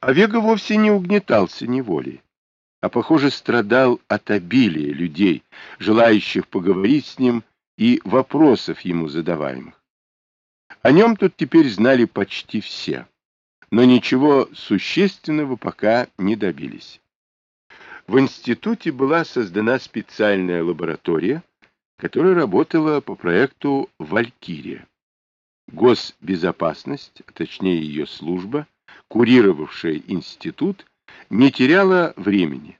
Овега вовсе не угнетался неволей, а, похоже, страдал от обилия людей, желающих поговорить с ним и вопросов ему задаваемых. О нем тут теперь знали почти все, но ничего существенного пока не добились. В институте была создана специальная лаборатория, которая работала по проекту «Валькирия». Госбезопасность, а точнее ее служба, курировавшая институт, не теряла времени.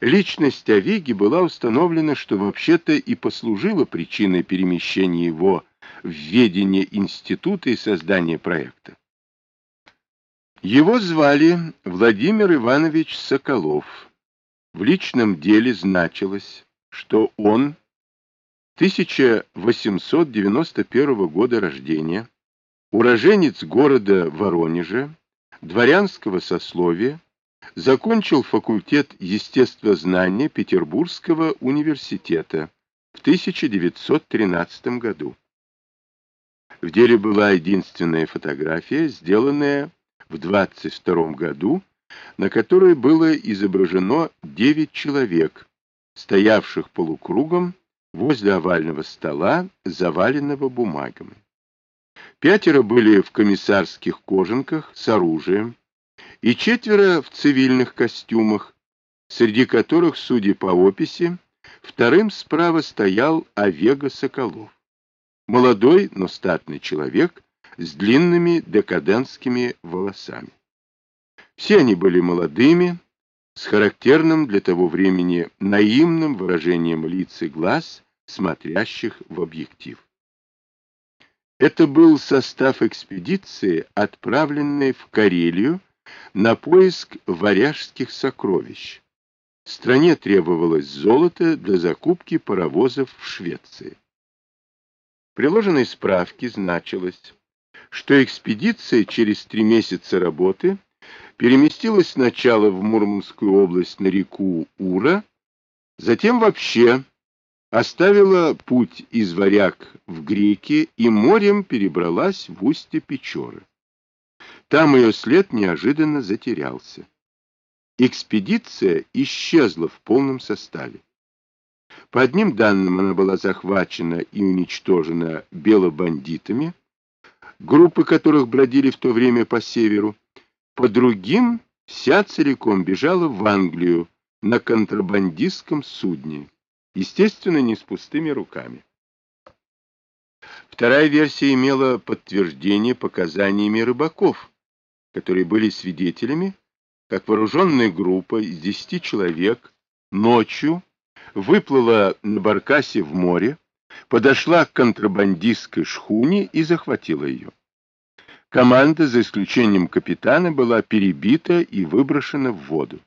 Личность Овеги была установлена, что вообще-то и послужила причиной перемещения его в ведение института и создания проекта. Его звали Владимир Иванович Соколов. В личном деле значилось, что он 1891 года рождения, уроженец города Воронежа, дворянского сословия, закончил факультет естествознания Петербургского университета в 1913 году. В деле была единственная фотография, сделанная в 22 году, на которой было изображено 9 человек, стоявших полукругом возле овального стола, заваленного бумагами. Пятеро были в комиссарских кожанках с оружием, и четверо в цивильных костюмах, среди которых, судя по описи, вторым справа стоял Овега Соколов. Молодой, но статный человек с длинными декадентскими волосами. Все они были молодыми, с характерным для того времени наивным выражением лиц и глаз, смотрящих в объектив. Это был состав экспедиции, отправленной в Карелию на поиск варяжских сокровищ. Стране требовалось золото для закупки паровозов в Швеции. В приложенной справке значилось, что экспедиция через три месяца работы переместилась сначала в Мурманскую область на реку Ура, затем вообще оставила путь из Варяг в Греки и морем перебралась в устье Печоры. Там ее след неожиданно затерялся. Экспедиция исчезла в полном составе. По одним данным, она была захвачена и уничтожена белобандитами, группы которых бродили в то время по северу, по другим вся целиком бежала в Англию на контрабандистском судне, естественно, не с пустыми руками. Вторая версия имела подтверждение показаниями рыбаков, которые были свидетелями, как вооруженная группа из десяти человек ночью выплыла на баркасе в море, подошла к контрабандистской шхуне и захватила ее. Команда, за исключением капитана, была перебита и выброшена в воду.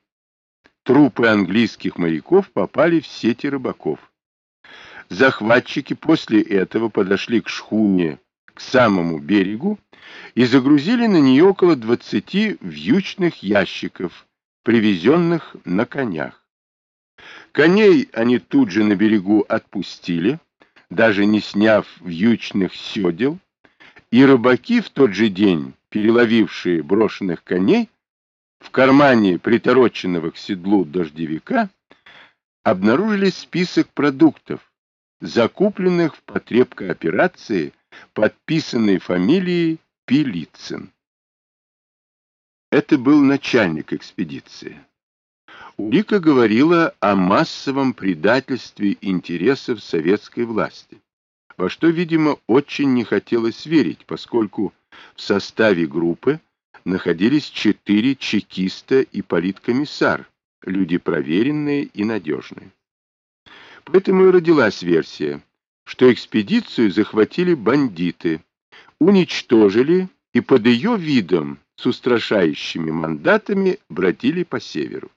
Трупы английских моряков попали в сети рыбаков. Захватчики после этого подошли к шхуне к самому берегу и загрузили на нее около 20 вьючных ящиков, привезенных на конях. Коней они тут же на берегу отпустили, даже не сняв вьючных седел, и рыбаки в тот же день, переловившие брошенных коней, в кармане притороченного к седлу дождевика обнаружили список продуктов, закупленных в потреб кооперации, подписанной фамилией Пилицын. Это был начальник экспедиции. Улика говорила о массовом предательстве интересов советской власти, во что, видимо, очень не хотелось верить, поскольку в составе группы находились четыре чекиста и политкомиссар, люди проверенные и надежные. Поэтому и родилась версия, что экспедицию захватили бандиты, уничтожили и под ее видом с устрашающими мандатами бродили по северу.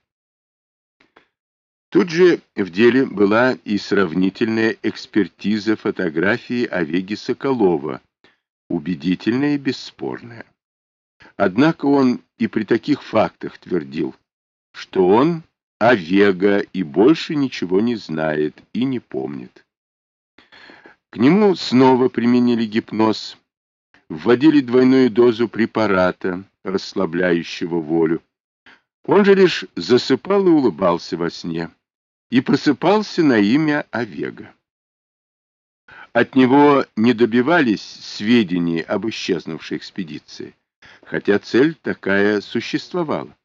Тут же в деле была и сравнительная экспертиза фотографии Овеги Соколова, убедительная и бесспорная. Однако он и при таких фактах твердил, что он Овега и больше ничего не знает и не помнит. К нему снова применили гипноз, вводили двойную дозу препарата, расслабляющего волю. Он же лишь засыпал и улыбался во сне, и просыпался на имя Овега. От него не добивались сведений об исчезнувшей экспедиции, хотя цель такая существовала.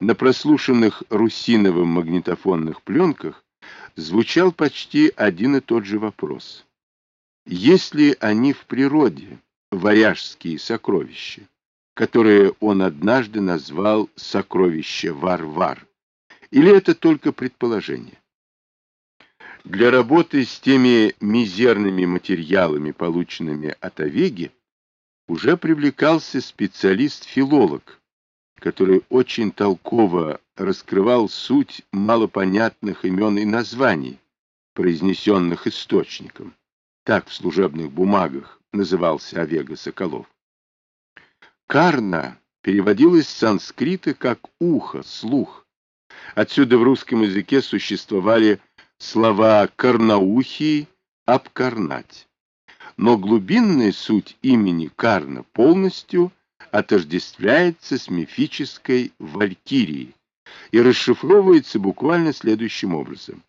На прослушанных Русиновым магнитофонных пленках звучал почти один и тот же вопрос. Есть ли они в природе, варяжские сокровища, которые он однажды назвал «сокровища Варвар», или это только предположение? Для работы с теми мизерными материалами, полученными от Овеги, уже привлекался специалист-филолог, который очень толково раскрывал суть малопонятных имен и названий, произнесенных источником. Так в служебных бумагах назывался Овега Соколов. Карна переводилась с санскрита как «ухо», «слух». Отсюда в русском языке существовали слова «карнаухий», «обкарнать». Но глубинная суть имени Карна полностью отождествляется с мифической валькирией и расшифровывается буквально следующим образом.